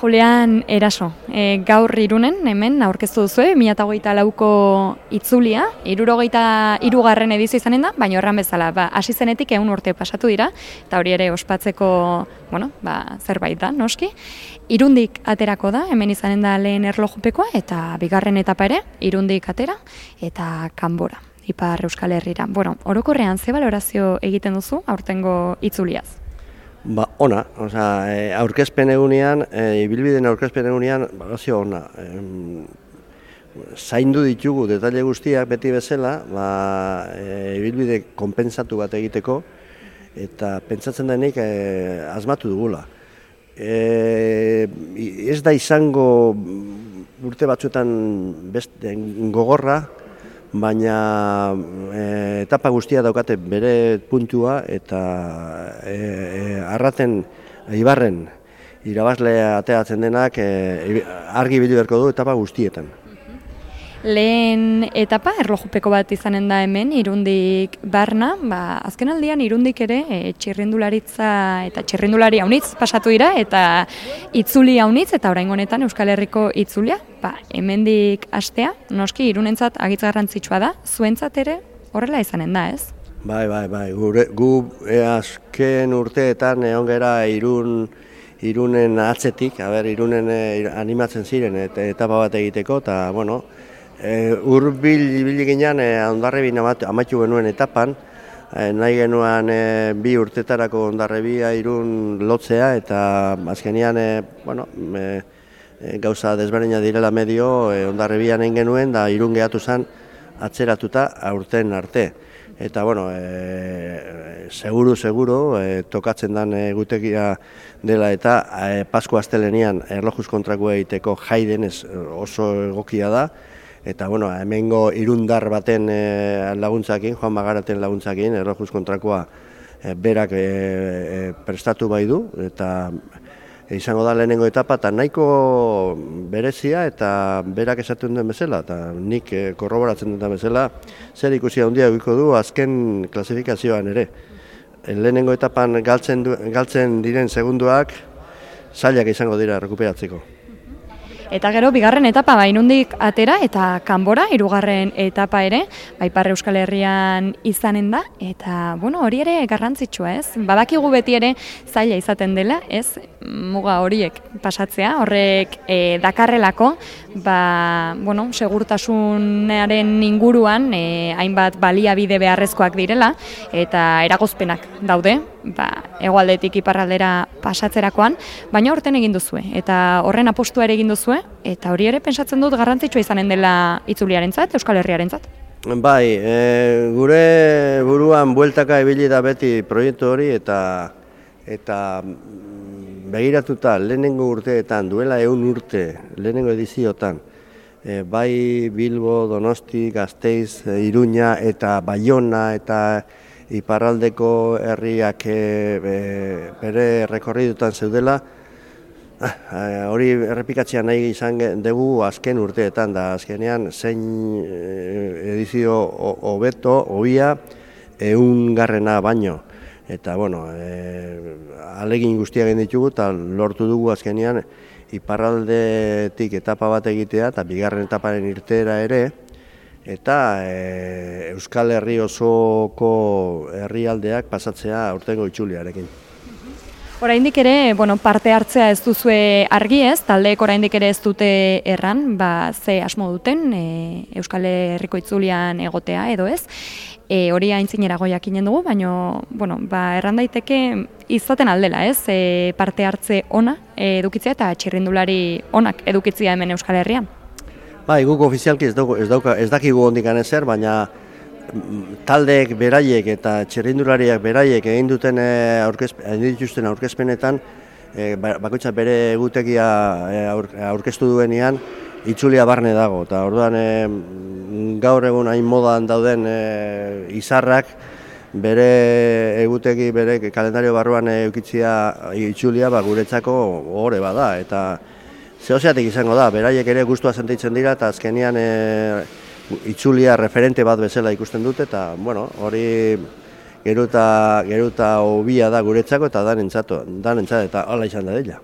Julian Eraso, e, gaur irunen, hemen, aurkeztu duzu, 2008 lauko itzulia, irurogeita irugarren edizio izanen da, baina horran bezala, ba, hasi zenetik egun urte pasatu dira, eta hori ere ospatzeko, bueno, ba, zerbait da, noski. Irundik aterako da, hemen izanen da lehen erlojupekoa, eta bigarren etapa ere, irundik atera, eta kanbora, ipar Euskal Herrira. Bueno, orokorrean, ze balorazio egiten duzu, aurtengo itzuliaz? Ba, ona, oza, e, aurkezpen egunean, e, ibilbideen aurkezpen egunean, bagazio ona. E, zaindu ditugu detalle guztiak beti bezala, ba, e, ibilbide konpensatu bat egiteko, eta pentsatzen denik e, asmatu dugula. E, ez da izango urte batzuetan beste gogorra, baina e, etapa guztia daukate bere puntua eta e, arraten ibarren irabazlea ateatzen denak e, argi bilu berko du etapa guztietan. Lehen etapa, erlojupeko bat izanen da hemen, irundik barna, ba, azken aldian irundik ere e, txirrindularitza eta txirrindulari haunitz pasatu dira, eta itzuli haunitz, eta orain honetan Euskal Herriko itzulia, ba, hemendik astea, noski irunentzat agitz garrantzitsua da, zuentzat ere horrela izanen da, ez? Bai, bai, bai, Gure, gu e, azken urteetan egon gera irun, irunen atzetik, ber, irunen e, animatzen ziren eta etapa bat egiteko, eta, bueno, E, urbil ibili ginean e, ondarrebin amaitu genuen etapan, e, nahi genuen e, bi urtetarako ondarrebia irun lotzea eta azkenean e, bueno, e, e, gauza desberdina direla medio e, ondarrebian egin genuen da irun gehatu zen atzeratuta aurten arte. Eta, bueno, e, seguru, seguru, e, tokatzen den egutegia dela eta e, Pasko Astelenian erlojuz kontrako egiteko jaiden oso egokia da eta bueno, hemengo irundar baten e, laguntzakin, Juan Magaraten laguntzakin, errojuz kontrakoa e, berak e, prestatu bai du, eta izango da lehenengo etapa, eta nahiko berezia eta berak esaten duen bezala, eta nik e, korroboratzen duen bezala, zer ikusia handia egiko du azken klasifikazioan ere. Lehenengo etapan galtzen, du, galtzen diren segunduak, zailak izango dira rekuperatzeko. Eta gero, bigarren etapa bainundik atera eta kanbora, hirugarren etapa ere, baipar Euskal Herrian izanen da, eta bueno, hori ere garrantzitsua ez. Badakigu beti ere zaila izaten dela, ez, muga horiek pasatzea, horrek e, dakarrelako, ba, bueno, segurtasunaren inguruan, e, hainbat baliabide beharrezkoak direla, eta eragozpenak daude, ba, egualdetik iparraldera pasatzerakoan, baina horten egin duzue, eta horren apostua ere egin duzue, eta hori ere pensatzen dut garrantzitsua izanen dela itzuliaren zat, Euskal Herriaren zat. Bai, e, gure buruan bueltaka ibili da beti proiektu hori eta eta begiratuta lehenengo urteetan, duela egun urte, lehenengo ediziotan, e, bai Bilbo, Donosti, Gasteiz, e, Iruña eta Bayona eta iparraldeko herriak e, bere rekorridutan zeudela, ah, hori errepikatzea nahi izan dugu azken urteetan, da azkenean zein edizio hobeto, hobia, eun garrena baino. Eta, bueno, e, alegin guztiak egin ditugu eta lortu dugu azkenean iparraldetik etapa bat egitea eta bigarren etaparen irtera ere, eta e, Euskal Herri osoko herrialdeak pasatzea aurtengo itxuliarekin. Oraindik ere, bueno, parte hartzea ez duzue argi ez, taldeek oraindik ere ez dute erran, ba, ze asmo duten e, Euskal Herriko itzulian egotea edo ez. E, hori aintzinera jakinen dugu, baina bueno, ba, erran daiteke izaten aldela ez, e, parte hartze ona edukitzea eta txirrindulari onak edukitzea hemen Euskal Herrian. Bai, guk ofizialki ez, dauko, ez, dauka, ez dakigu hondik ezer, baina taldeek beraiek eta txerrindulariak beraiek egin duten eh, aurkezpen, dituzten aurkezpenetan e, bakoitza bere egutegia e, aurkeztu duenean itzulia barne dago. Eta orduan e, gaur egun hain modan dauden e, izarrak bere egutegi bere kalendario barruan eukitzia itzulia ba, guretzako gore bada. Eta Zehozeatik izango da, beraiek ere gustua sentitzen dira eta azkenian e, itzulia referente bat bezala ikusten dute eta bueno, hori geruta, geruta hobia da guretzako eta da nentzatu, da nentzatu eta hala izan da dela.